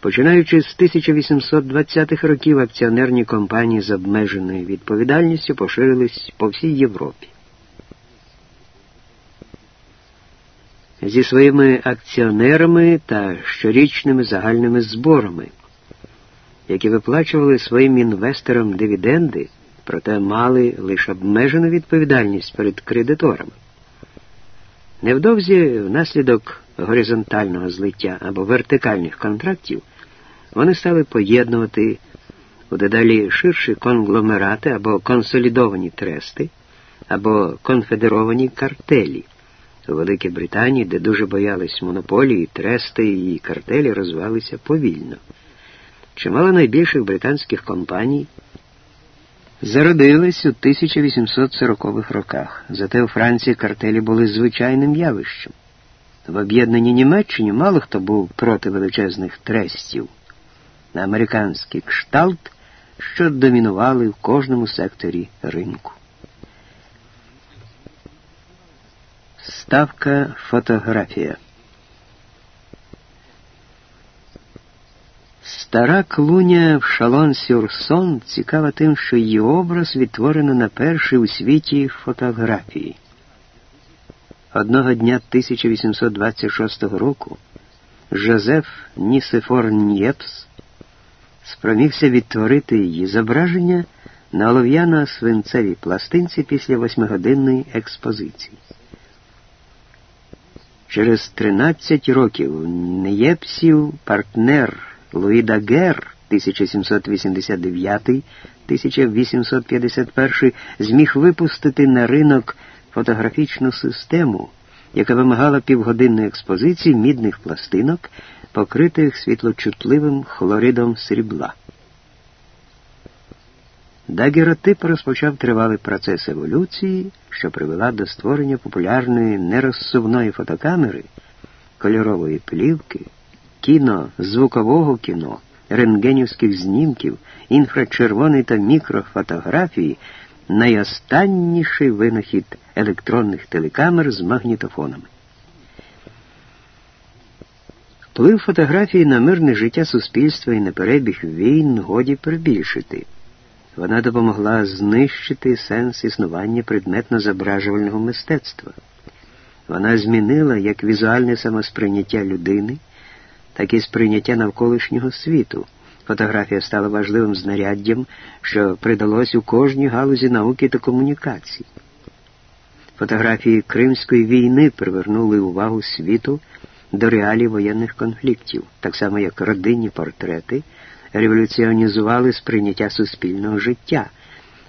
Починаючи з 1820-х років акціонерні компанії з обмеженою відповідальністю поширились по всій Європі. Зі своїми акціонерами та щорічними загальними зборами, які виплачували своїм інвесторам дивіденди, проте мали лише обмежену відповідальність перед кредиторами. Невдовзі, внаслідок горизонтального злиття або вертикальних контрактів, вони стали поєднувати у дедалі ширші конгломерати або консолідовані трести, або конфедеровані картелі. У Великій Британії, де дуже боялись монополії, трести і картелі розвивалися повільно. Чимало найбільших британських компаній зародились у 1840-х роках, зате у Франції картелі були звичайним явищем. В об'єднаній Німеччині мало хто був проти величезних трестів на американський кшталт, що домінували в кожному секторі ринку. Ставка фотографія. Стара клуня в шалон Сюрсон цікава тим, що її образ відтворено на першій у світі фотографії. Одного дня 1826 року Жозеф Нісефор Нєпс спромігся відтворити її зображення на олов'яно-свинцевій пластинці після восьмигодинної експозиції. Через 13 років Нєпсів партнер Луї Дагер 1789-1851 зміг випустити на ринок фотографічну систему, яка вимагала півгодинної експозиції мідних пластинок, покритих світлочутливим хлоридом срібла. Дагеротип розпочав тривалий процес еволюції, що привела до створення популярної нерозсувної фотокамери, кольорової плівки, кіно, звукового кіно, рентгенівських знімків, інфрачервоної та мікрофотографії, найостанніший винахід електронних телекамер з магнітофонами. Вплив фотографії на мирне життя суспільства і на перебіг війн годі прибільшити. Вона допомогла знищити сенс існування предметно-зображувального мистецтва. Вона змінила як візуальне самосприйняття людини, так і сприйняття навколишнього світу. Фотографія стала важливим знаряддям, що придалось у кожній галузі науки та комунікацій. Фотографії Кримської війни привернули увагу світу до реалій воєнних конфліктів, так само як родинні портрети революціонізували сприйняття суспільного життя.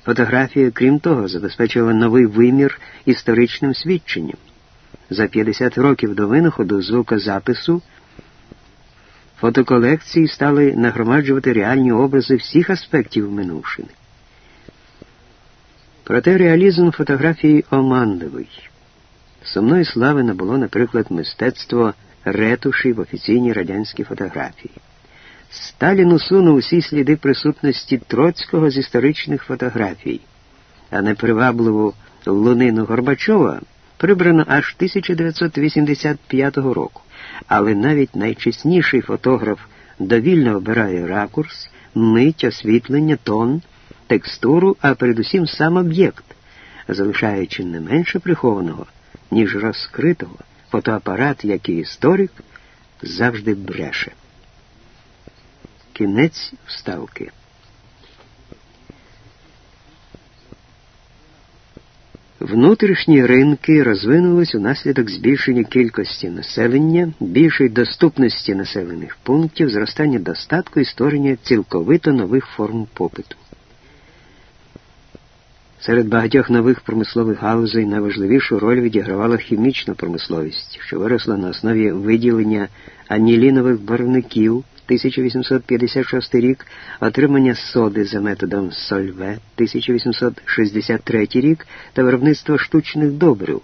Фотографія, крім того, забезпечила новий вимір історичним свідченням. За 50 років до винаходу звукозапису фотоколекції стали нагромаджувати реальні образи всіх аспектів минувшини. Проте реалізм фотографії оманливий. Сумної слави набуло, наприклад, мистецтво ретуші в офіційній радянській фотографії. Сталін усунув усі сліди присутності Троцького з історичних фотографій, а непривабливу лунину Горбачова прибрано аж 1985 року. Але навіть найчесніший фотограф довільно обирає ракурс, мить, освітлення, тон, текстуру, а передусім сам об'єкт, залишаючи не менше прихованого, ніж розкритого, фотоапарат, як і історик, завжди бреше. Кінець вставки. Внутрішні ринки розвинулись унаслідок збільшення кількості населення, більшої доступності населених пунктів, зростання достатку і створення цілковито нових форм попиту. Серед багатьох нових промислових галузей найважливішу роль відігравала хімічна промисловість, що виросла на основі виділення анілінових барвників 1856 рік, отримання соди за методом Сольве 1863 рік та виробництво штучних добрив.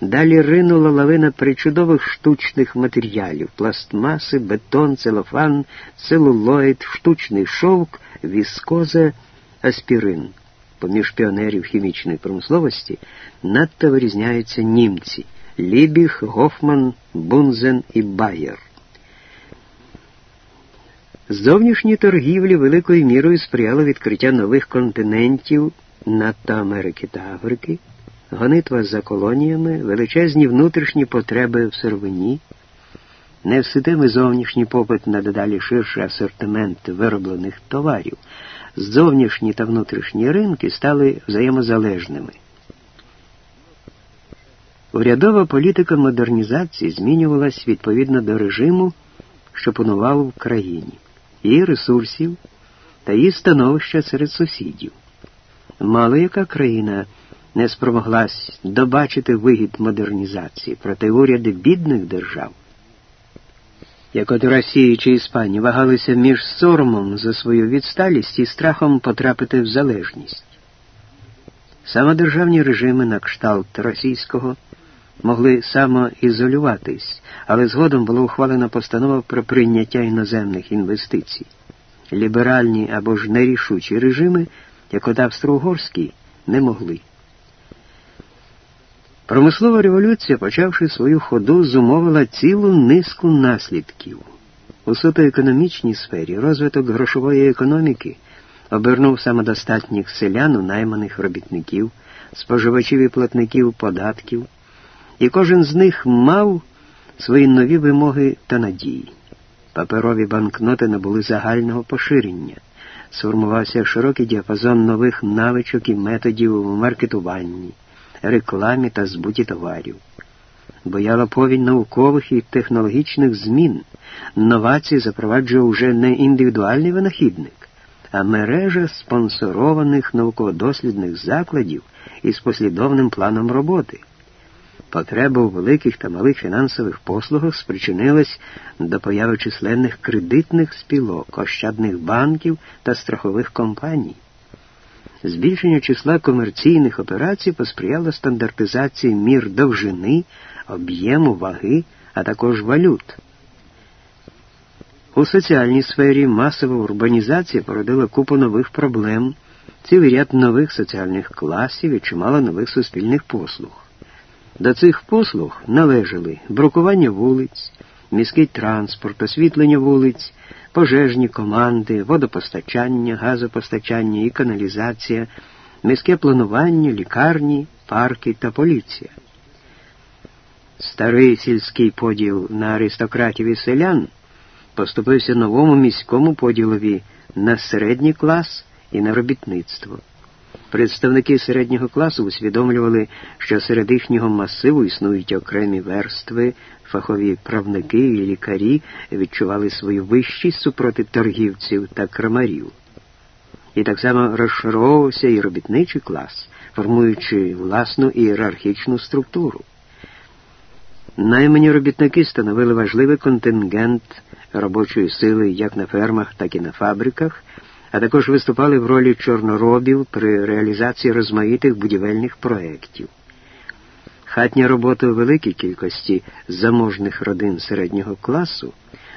Далі ринула лавина причудових штучних матеріалів пластмаси, бетон, целофан, целулоїд, штучний шовк, віскоза, аспірин. Поміж піонерів хімічної промисловості надто вирізняються німці Лібіг, Гофман, Бунзен і Байер. Зовнішні торгівлі великою мірою сприяло відкриття нових континентів надто Америки та Африки, гонитва за колоніями, величезні внутрішні потреби в сировині, невситимий зовнішній попит на дедалі ширший асортимент вироблених товарів, зовнішні та внутрішні ринки стали взаємозалежними. Урядова політика модернізації змінювалась відповідно до режиму, що панував в країні, її ресурсів та її становища серед сусідів. Мало яка країна не спромоглась добачити вигід модернізації проти уряди бідних держав, як от Росії чи Іспанії вагалися між соромом за свою відсталість і страхом потрапити в залежність. Самодержавні режими на кшталт російського могли самоізолюватись, але згодом була ухвалена постанова про прийняття іноземних інвестицій. Ліберальні або ж нерішучі режими, як от австро-угорський, не могли. Промислова революція, почавши свою ходу, зумовила цілу низку наслідків. У суто економічній сфері розвиток грошової економіки обернув самодостатніх селян у найманих робітників, споживачів і платників податків і кожен з них мав свої нові вимоги та надії. Паперові банкноти набули загального поширення, сформувався широкий діапазон нових навичок і методів у маркетуванні, рекламі та збуті товарів. Бояла повінь наукових і технологічних змін. Новації запроваджував уже не індивідуальний винахідник, а мережа спонсорованих науково-дослідних закладів із послідовним планом роботи. Потреба у великих та малих фінансових послугах спричинилась до появи численних кредитних спілок, ощадних банків та страхових компаній. Збільшення числа комерційних операцій посприяло стандартизації мір довжини, об'єму, ваги, а також валют. У соціальній сфері масова урбанізація породила купу нових проблем, цілий ряд нових соціальних класів і чимало нових суспільних послуг. До цих послуг належали брукування вулиць, міський транспорт, освітлення вулиць, пожежні команди, водопостачання, газопостачання і каналізація, міське планування, лікарні, парки та поліція. Старий сільський поділ на аристократів і селян поступився новому міському поділові на середній клас і на робітництво. Представники середнього класу усвідомлювали, що серед їхнього масиву існують окремі верстви, фахові правники і лікарі відчували свою вищість супроти торгівців та крамарів. І так само розшаровувався і робітничий клас, формуючи власну ієрархічну структуру. Наймані робітники становили важливий контингент робочої сили як на фермах, так і на фабриках а також виступали в ролі чорноробів при реалізації розмаїтих будівельних проєктів. Хатня робота у великій кількості заможних родин середнього класу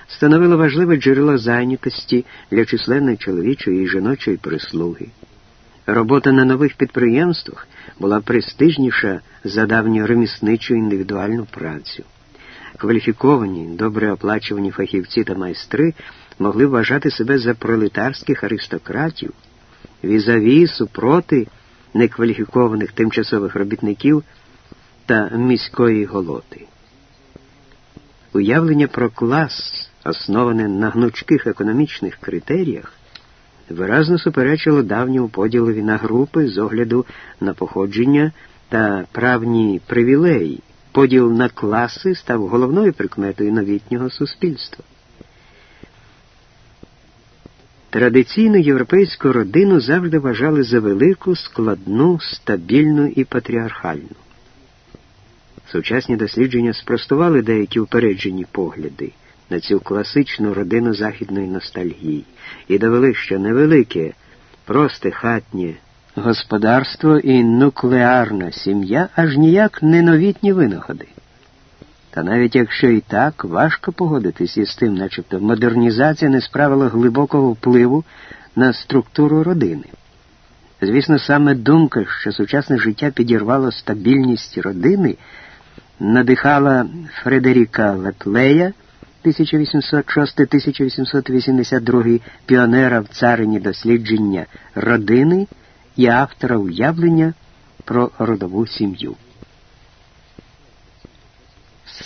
становила важливе джерело зайнятості для численної чоловічої і жіночої прислуги. Робота на нових підприємствах була престижніша за давню ремісничу індивідуальну працю. Кваліфіковані, добре оплачувані фахівці та майстри могли вважати себе за пролетарських аристократів, візаві супроти некваліфікованих тимчасових робітників та міської голоти. Уявлення про клас, основане на гнучких економічних критеріях, виразно суперечило давньому поділові на групи з огляду на походження та правні привілеї. Поділ на класи став головною прикметою новітнього суспільства. Традиційну європейську родину завжди вважали за велику, складну, стабільну і патріархальну. Сучасні дослідження спростували деякі упереджені погляди на цю класичну родину західної ностальгії і довели, що невелике, просте хатнє господарство і нуклеарна сім'я аж ніяк не новітні винаходи. Та навіть якщо і так, важко погодитись із тим, начебто модернізація не справила глибокого впливу на структуру родини. Звісно, саме думка, що сучасне життя підірвало стабільність родини, надихала Фредеріка Летлея 1806-1882 піонера в царині дослідження родини і автора уявлення про родову сім'ю.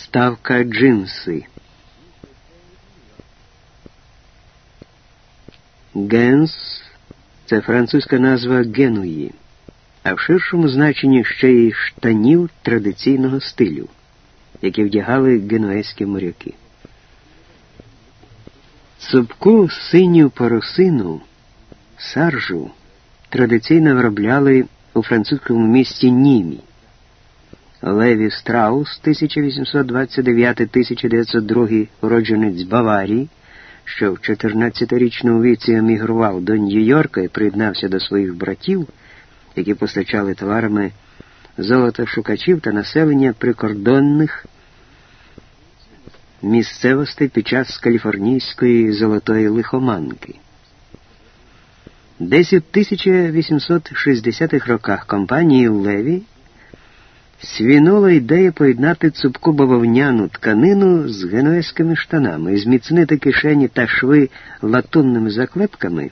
Ставка джинси. Генс це французька назва Генуї, а в ширшому значенні ще й штанів традиційного стилю, які вдягали генуезькі моряки. Цупку синю парусину, саржу традиційно виробляли у французькому місті Німі. Леві Страус, 1829-1902 уродженець Баварії, що в 14-річному віці емігрував до Нью-Йорка і приєднався до своїх братів, які постачали товарами золотошукачів та населення прикордонних місцевостей під час каліфорнійської золотої лихоманки. Десь у 1860-х роках компанії Леві свінула ідея поєднати цупку бавовняну тканину з генуезькими штанами зміцнити кишені та шви латунними заклепками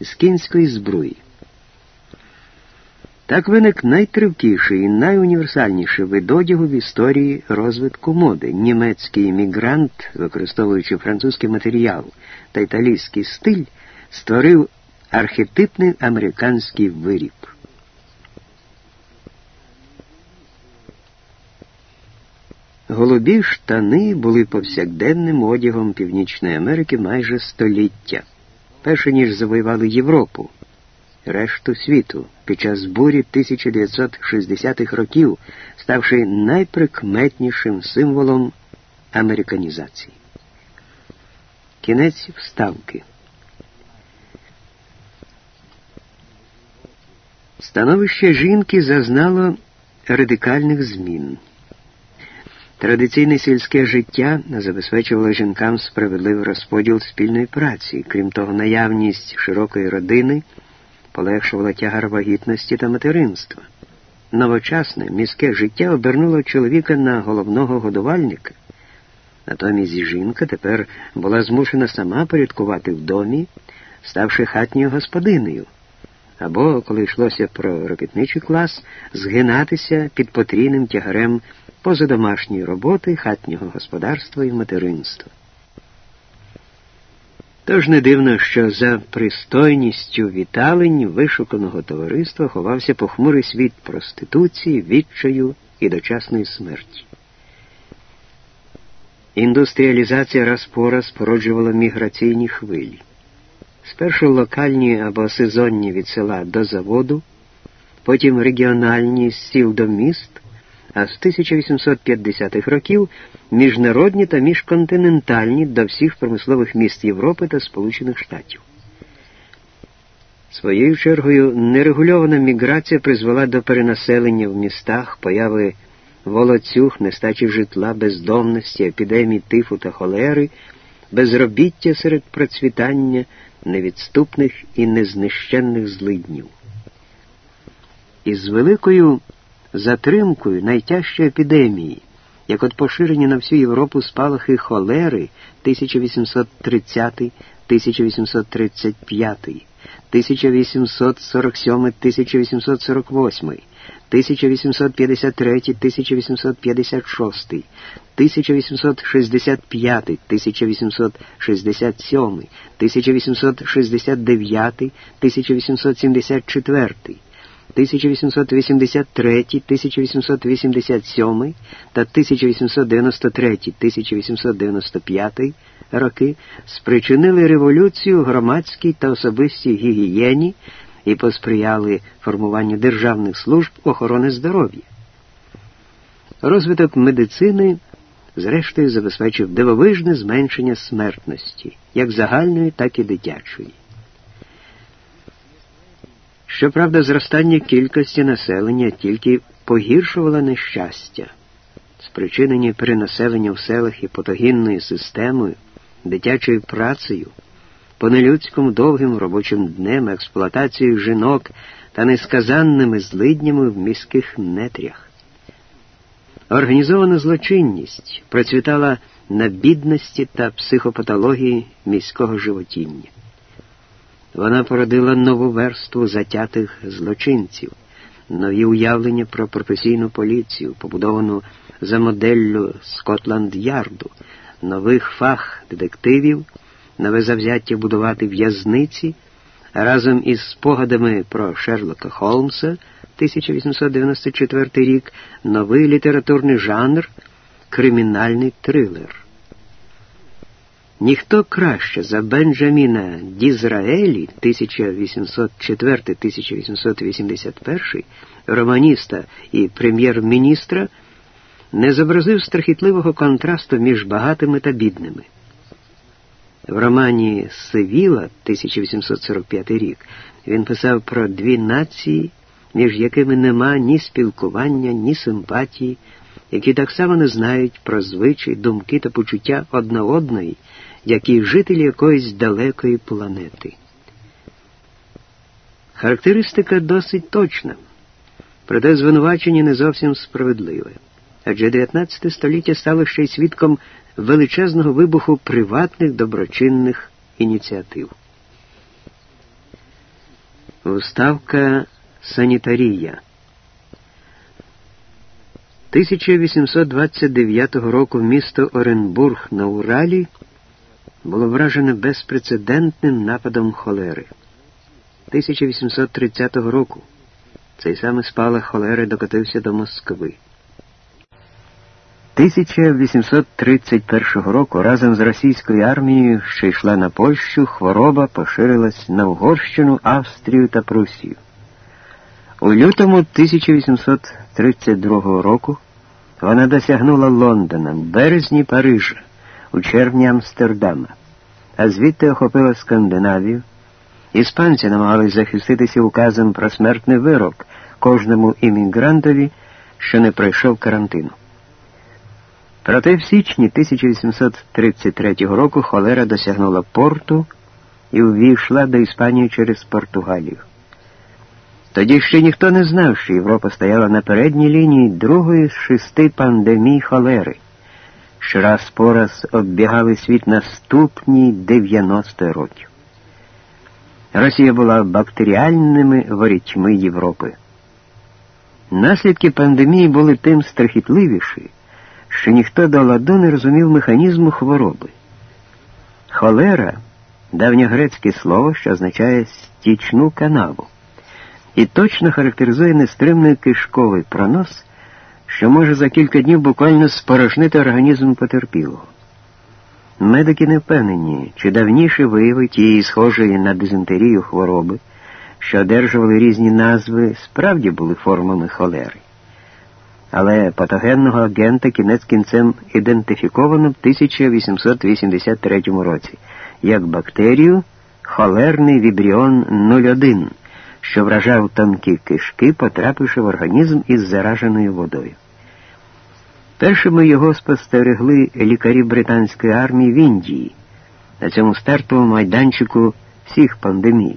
з кінської збруї. Так виник найтривкіший і найуніверсальніший вид одягу в історії розвитку моди. Німецький іммігрант, використовуючи французький матеріал та італійський стиль, створив архетипний американський виріб. Голубі штани були повсякденним одягом Північної Америки майже століття, перше ніж завоювали Європу, решту світу під час бурі 1960-х років, ставши найприкметнішим символом американізації. Кінець вставки. Становище жінки зазнало радикальних змін. Традиційне сільське життя забезпечувало жінкам справедливий розподіл спільної праці, крім того, наявність широкої родини полегшувала тягар вагітності та материнства. Новочасне міське життя обернуло чоловіка на головного годувальника. Натомість жінка тепер була змушена сама порядкувати в домі, ставши хатньою господинею або, коли йшлося про робітничий клас, згинатися під потрійним тягарем позадомашньої роботи, хатнього господарства і материнства. Тож не дивно, що за пристойністю віталень вишуканого товариства ховався похмурий світ проституції, відчаю і дочасної смерті. Індустріалізація раз по раз породжувала міграційні хвилі. Спершу локальні або сезонні від села до заводу, потім регіональні з сіл до міст, а з 1850-х років міжнародні та міжконтинентальні до всіх промислових міст Європи та Сполучених Штатів. Своєю чергою нерегульована міграція призвела до перенаселення в містах, появи волоцюг, нестачі житла, бездомності, епідемій тифу та холери, безробіття серед процвітання невідступних і незнищенних злиднів. Із великою затримкою найтяжчої епідемії, як от поширені на всю Європу спалахи холери 1830, 1835, 1847, 1848, 1853, 1856, 1865, 1867, 1869, 1874, 1883, 1887 та 1893-1895 роки спричинили революцію громадській та особистій гігієні і посприяли формуванню державних служб охорони здоров'я. Розвиток медицини, зрештою, забезпечив дивовижне зменшення смертності, як загальної, так і дитячої. Щоправда, зростання кількості населення тільки погіршувало нещастя, спричинені перенаселення в селах і потогінною системою, дитячою працею понелюдському довгим робочим днем, експлуатацією жінок та несказанними злиднями в міських нетрях. Організована злочинність процвітала на бідності та психопатології міського животіння. Вона породила нову верству затятих злочинців, нові уявлення про професійну поліцію, побудовану за моделлю Скотланд-Ярду, нових фах детективів, нове завзяття будувати в'язниці разом із спогадами про Шерлока Холмса 1894 рік, новий літературний жанр кримінальний трилер. Ніхто краще за Бенджаміна Дізраелі 1804-1881, романіста і прем'єр-міністра, не зобразив страхітливого контрасту між багатими та бідними. В романі Севіла 1845 рік він писав про дві нації, між якими нема ні спілкування, ні симпатії, які так само не знають про звичай, думки та почуття одна одної, як і жителі якоїсь далекої планети. Характеристика досить точна, проте звинувачення не зовсім справедливе. Адже 19 століття стало ще й свідком величезного вибуху приватних доброчинних ініціатив. Уставка Санітарія 1829 року місто Оренбург на Уралі було вражене безпрецедентним нападом холери. 1830 року цей самий спалах холери докотився до Москви. 1831 року разом з російською армією, що йшла на Польщу, хвороба поширилась на Угорщину, Австрію та Прусію. У лютому 1832 року вона досягнула Лондона, березні Парижа, у червні Амстердама, а звідти охопила Скандинавію. Іспанці намагались захиститися указом про смертний вирок кожному іммігрантові, що не пройшов карантину. Проте в січні 1833 року холера досягнула порту і увійшла до Іспанії через Португалію. Тоді ще ніхто не знав, що Європа стояла на передній лінії другої з шести пандемій холери, що раз по раз оббігали світ наступні 90 років. Росія була бактеріальними ворітьми Європи. Наслідки пандемії були тим страхітливіші, що ніхто до ладу не розумів механізму хвороби. Холера давньогрецьке слово, що означає стічну канаву і точно характеризує нестримний кишковий пронос, що може за кілька днів буквально спорожнити організм потерпілого. Медики не впевнені, чи давніше вияви тієї схожої на дизентерію хвороби, що одержували різні назви, справді були формами холери. Але патогенного агента кінець кінцем ідентифіковано в 1883 році як бактерію холерний вібріон 01 що вражав тонкі кишки, потрапивши в організм із зараженою водою. Першими його спостерегли лікарі британської армії в Індії на цьому стартовому майданчику всіх пандемій.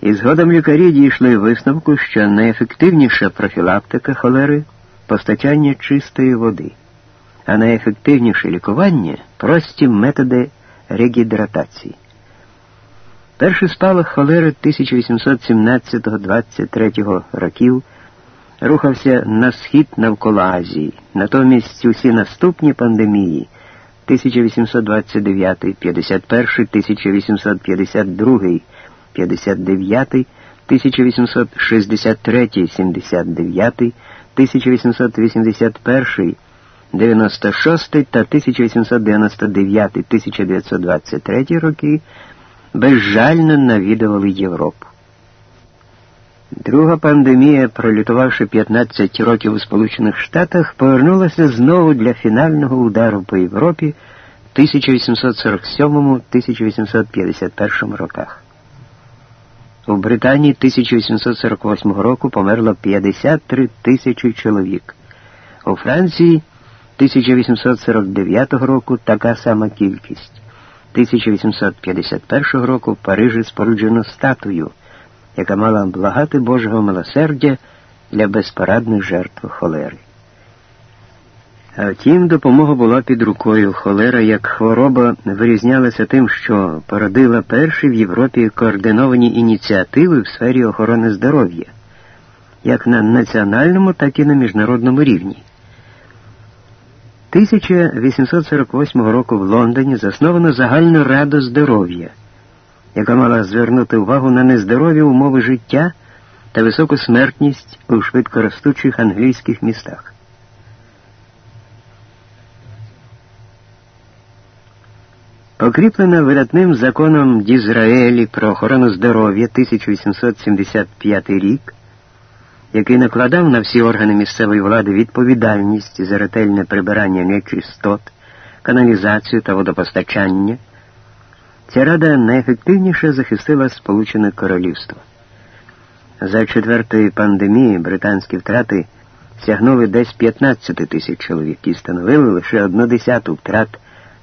І згодом лікарі дійшли висновку, що найефективніша профілактика холери постачання чистої води, а найефективніше лікування прості методи регідратації. Перший спалах холери 1817-23 років рухався на схід навколо Азії. Натомість усі наступні пандемії 1829, 51, 1852, 59, 1863, 79, 1881, 96 та 1899-1923 роки безжально навідували Європу. Друга пандемія, пролютувавши 15 років у Сполучених Штатах, повернулася знову для фінального удару по Європі в 1847-1851 роках. У Британії 1848 року померло 53 тисячі чоловік. У Франції 1849 року така сама кількість. 1851 року в Парижі споруджено статую, яка мала благати Божого милосердя для безпорадних жертв холери. А втім, допомога була під рукою. Холера як хвороба вирізнялася тим, що породила перші в Європі координовані ініціативи в сфері охорони здоров'я, як на національному, так і на міжнародному рівні. 1848 року в Лондоні засновано загальну раду здоров'я, яка мала звернути увагу на нездорові умови життя та високу смертність у швидкоростучих англійських містах. Окріплена видатним законом Дізраелі про охорону здоров'я 1875 рік, який накладав на всі органи місцевої влади відповідальність за ретельне прибирання нечистот, каналізацію та водопостачання, ця рада найефективніше захистила Сполучене Королівство. За четвертої пандемії британські втрати сягнули десь 15 тисяч чоловік і становили лише одну десяту втрат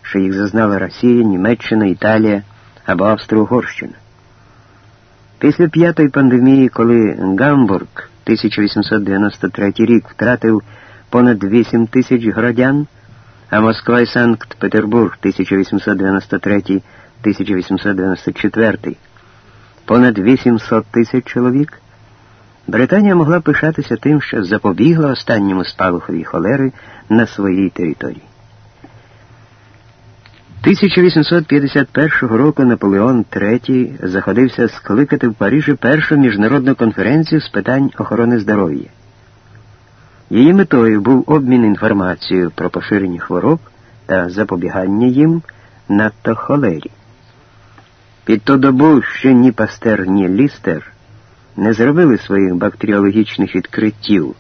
що їх зазнала Росія, Німеччина, Італія або Австро-Угорщина. Після п'ятої пандемії, коли Гамбург 1893 рік втратив понад 8 тисяч громадян, а Москва і Санкт-Петербург 1893-1894 понад 800 тисяч чоловік, Британія могла пишатися тим, що запобігла останньому спалахові холери на своїй території. 1851 року Наполеон III заходився скликати в Парижі першу міжнародну конференцію з питань охорони здоров'я. Її метою був обмін інформацією про поширені хвороб та запобігання їм надто холері. Під ту добу ще ні Пастер, ні Лістер не зробили своїх бактеріологічних відкриттів,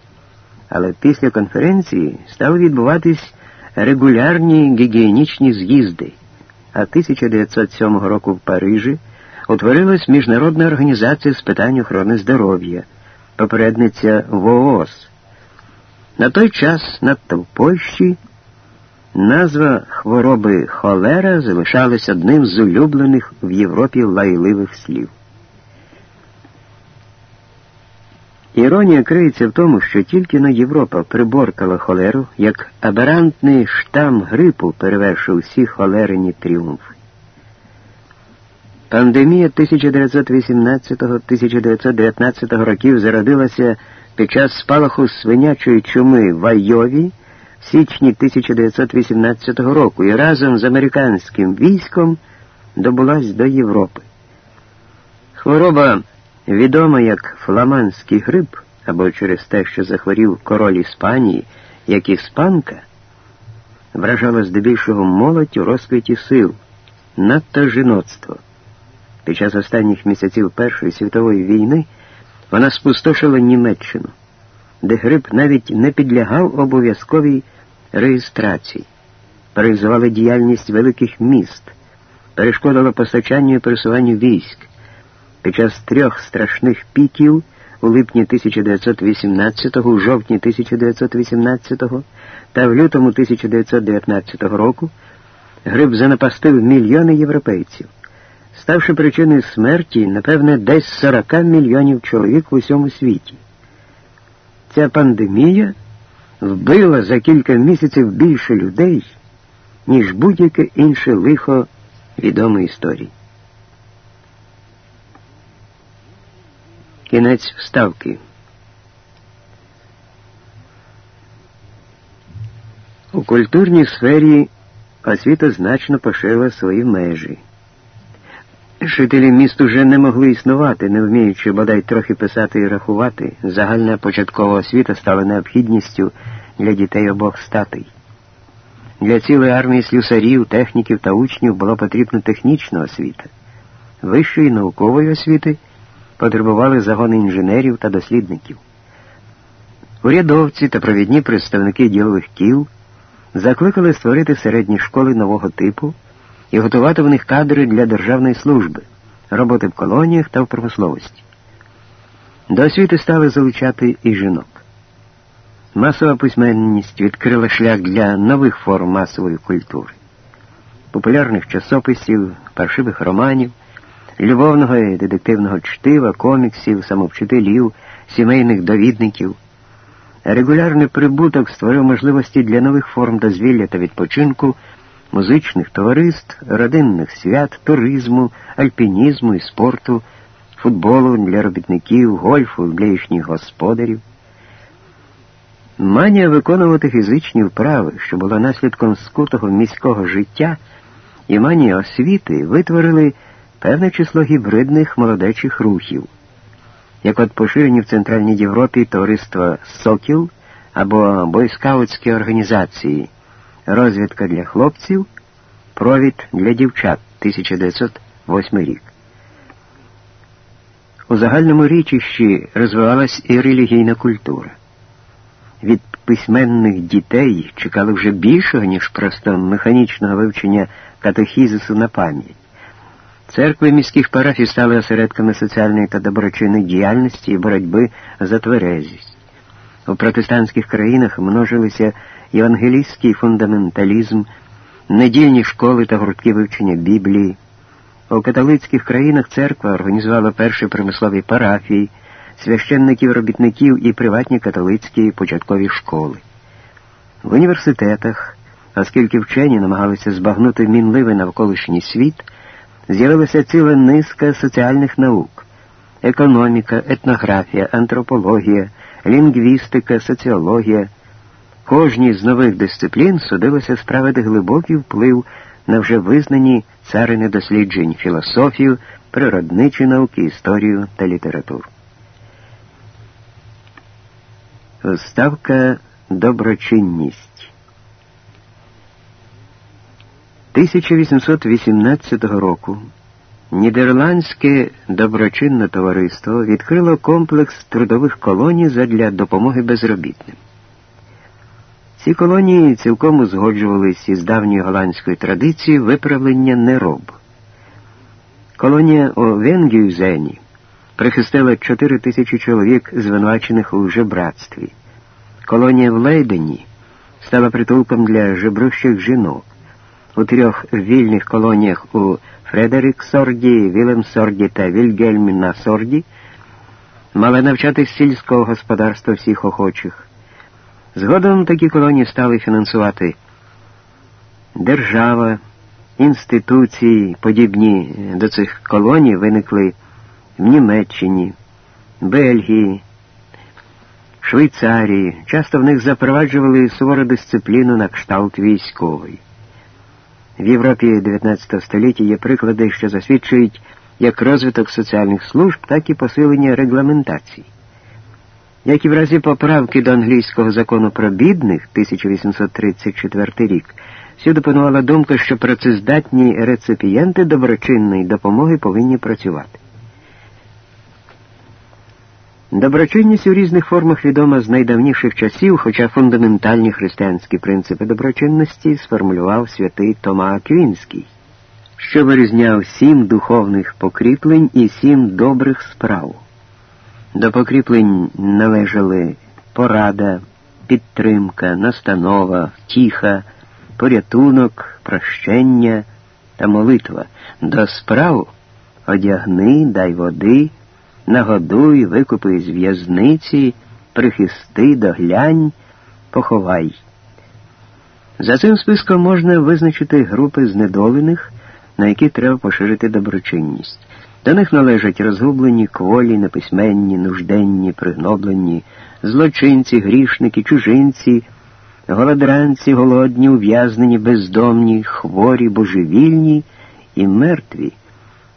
але після конференції стали відбуватись регулярні гігієнічні з'їзди, а 1907 року в Парижі утворилась Міжнародна організація з питань охорони здоров'я, попередниця ВООЗ. На той час надто в Польщі назва хвороби холера залишалась одним з улюблених в Європі лайливих слів. Іронія криється в тому, що тільки на Європа приборкала холеру, як аберантний штам грипу перевершив всі холерені тріумфи. Пандемія 1918-1919 років зародилася під час спалаху свинячої чуми в Айові в січні 1918 року і разом з американським військом добулась до Європи. Хвороба відома як фламандський грип або через те, що захворів король Іспанії, як іспанка, вражала здебільшого молодь у розквіті сил, надто жіноцтво. Під час останніх місяців Першої світової війни вона спустошила Німеччину, де грип навіть не підлягав обов'язковій реєстрації, паралізували діяльність великих міст, перешкодила постачанню і пересуванню військ. Під час трьох страшних піків у липні 1918, у жовтні 1918 та в лютому 1919 року грип занапастив мільйони європейців, ставши причиною смерті, напевне, десь 40 мільйонів чоловік в усьому світі. Ця пандемія вбила за кілька місяців більше людей, ніж будь-яке інше лихо відомої історії. Кінець вставки. У культурній сфері освіта значно поширила свої межі. Жителі міст уже не могли існувати, не вміючи бодай трохи писати і рахувати. Загальна початкова освіта стала необхідністю для дітей обох статей. Для цілої армії слюсарів, техніків та учнів було потрібна технічна освіта, вищої наукової освіти потребували загони інженерів та дослідників. Урядовці та провідні представники ділових кіл закликали створити середні школи нового типу і готувати в них кадри для державної служби, роботи в колоніях та в промисловості. До освіти стали залучати і жінок. Масова письменність відкрила шлях для нових форм масової культури, популярних часописів, паршивих романів любовного і детективного чтива, коміксів, самовчителів, сімейних довідників. Регулярний прибуток створив можливості для нових форм дозвілля та відпочинку, музичних товариств, родинних свят, туризму, альпінізму і спорту, футболу для робітників, гольфу для їхніх господарів. Манія виконувати фізичні вправи, що була наслідком скутого міського життя, і манія освіти витворили певне число гібридних молодечих рухів, як от поширені в Центральній Європі товариства Сокіл або бойскаутські організації, розвідка для хлопців, провід для дівчат 1908 рік. У загальному річищі розвивалась і релігійна культура. Від письменних дітей чекали вже більшого, ніж просто механічного вивчення катехізису на пам'ять. Церкви міських парафій стали осередками соціальної та доброчинної діяльності і боротьби за тверезість. У протестантських країнах множилися євангелістський фундаменталізм, недільні школи та гуртки вивчення Біблії. У католицьких країнах церква організувала перші промислові парафії, священників, робітників і приватні католицькі початкові школи. В університетах, оскільки вчені намагалися збагнути мінливий навколишній світ, з'явилася ціла низка соціальних наук економіка, етнографія, антропологія, лінгвістика, соціологія. Кожній з нових дисциплін судилося справити глибокий вплив на вже визнані царини досліджень філософію, природничі науки, історію та літературу. Ставка доброчинність 1818 року Нідерландське доброчинне товариство відкрило комплекс трудових колоній задля допомоги безробітним. Ці колонії цілком узгоджувались із давньою голландською традицією виправлення нероб. Колонія у Венгюзені прихистила 4 тисячі чоловік, звинувачених у жебратстві. Колонія в Лейдені стала притулком для жебрущих жінок. У трьох вільних колоніях у Фредерік-Сорді, Вілем-Сорді та Вільгельмі-на-Сорді мали навчатись сільського господарства всіх охочих. Згодом такі колонії стали фінансувати держава, інституції, подібні до цих колоній виникли в Німеччині, Бельгії, Швейцарії. Часто в них запроваджували сувору дисципліну на кшталт військовий. В Європі 19 століття є приклади, що засвідчують як розвиток соціальних служб, так і посилення регламентації. Як і в разі поправки до англійського закону про бідних 1834 рік, всюди панувала думка, що працездатні реципієнти доброчинної допомоги повинні працювати. Доброчинність у різних формах відома з найдавніших часів, хоча фундаментальні християнські принципи доброчинності сформулював святий Тома Аквінський, що вирізняв сім духовних покріплень і сім добрих справ. До покріплень належали порада, підтримка, настанова, втіха, порятунок, прощення та молитва. До справ одягни, дай води нагодуй, викупи з в'язниці, прихисти, доглянь, поховай. За цим списком можна визначити групи знедолених, на які треба поширити доброчинність. До них належать розгублені кволі, неписьменні, нужденні, пригноблені, злочинці, грішники, чужинці, голодранці, голодні, ув'язнені, бездомні, хворі, божевільні і мертві.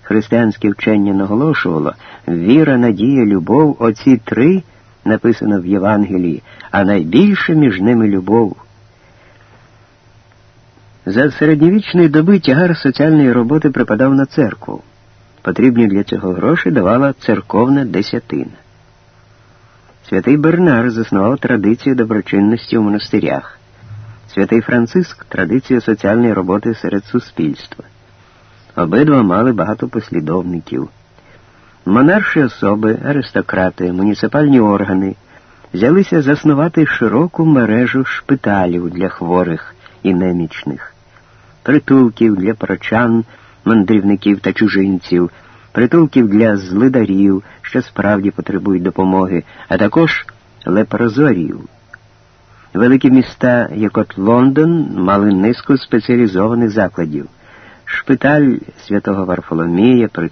Християнське вчення наголошувало віра, надія, любов оці три написано в Євангелії, а найбільше між ними любов. За середньовічної доби тягар соціальної роботи припадав на церкву. Потрібні для цього гроші давала церковна десятина. Святий Бернар заснував традицію доброчинності у монастирях, святий Франциск традицію соціальної роботи серед суспільства. Обидва мали багато послідовників. Монарші особи, аристократи, муніципальні органи взялися заснувати широку мережу шпиталів для хворих і немічних, притулків для прочан, мандрівників та чужинців, притулків для злидарів, що справді потребують допомоги, а також лепрозорію. Великі міста, як от Лондон, мали низку спеціалізованих закладів. Шпиталь святого Варфоломія,